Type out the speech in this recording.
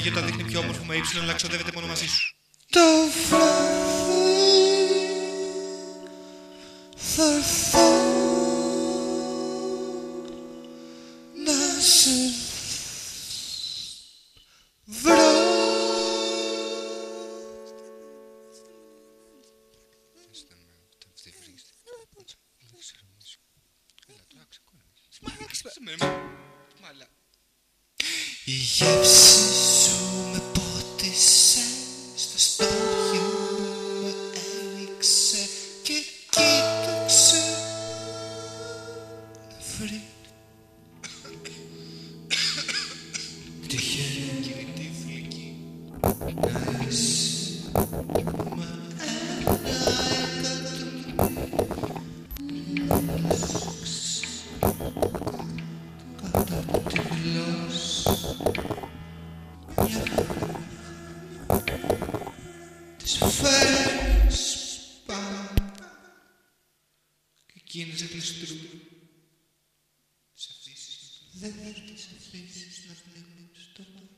γιατί τα δείχνει πιο όμορφο με ύψιλον, αλλά ξοδεύεται μόνο μαζί σου. Το βράδυ θα έρθω να σε βρω Η γεύση σου με πότισε στο στόχιο μου με έριξε και κοίταξε να βρει. Τυχαίνει να είσαι μα ένα εκατό τις φέρεις πάνω και εκείνες εκλειστούν τις αφήσεις δεν θα τις αφήσεις να πνίγουν στο μάτι